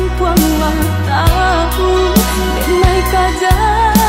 perempuan wang tahu Denai kajar